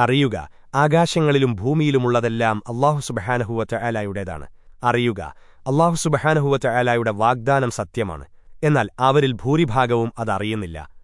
അറിയുക ആകാശങ്ങളിലും ഭൂമിയിലുമുള്ളതെല്ലാം അള്ളാഹു സുബഹാനഹുവറ്റ ആലായുടേതാണ് അറിയുക അള്ളാഹു സുബഹാനഹുവറ്റ ആലായുടെ വാഗ്ദാനം സത്യമാണ്. എന്നാൽ അവരിൽ ഭൂരിഭാഗവും അതറിയുന്നില്ല.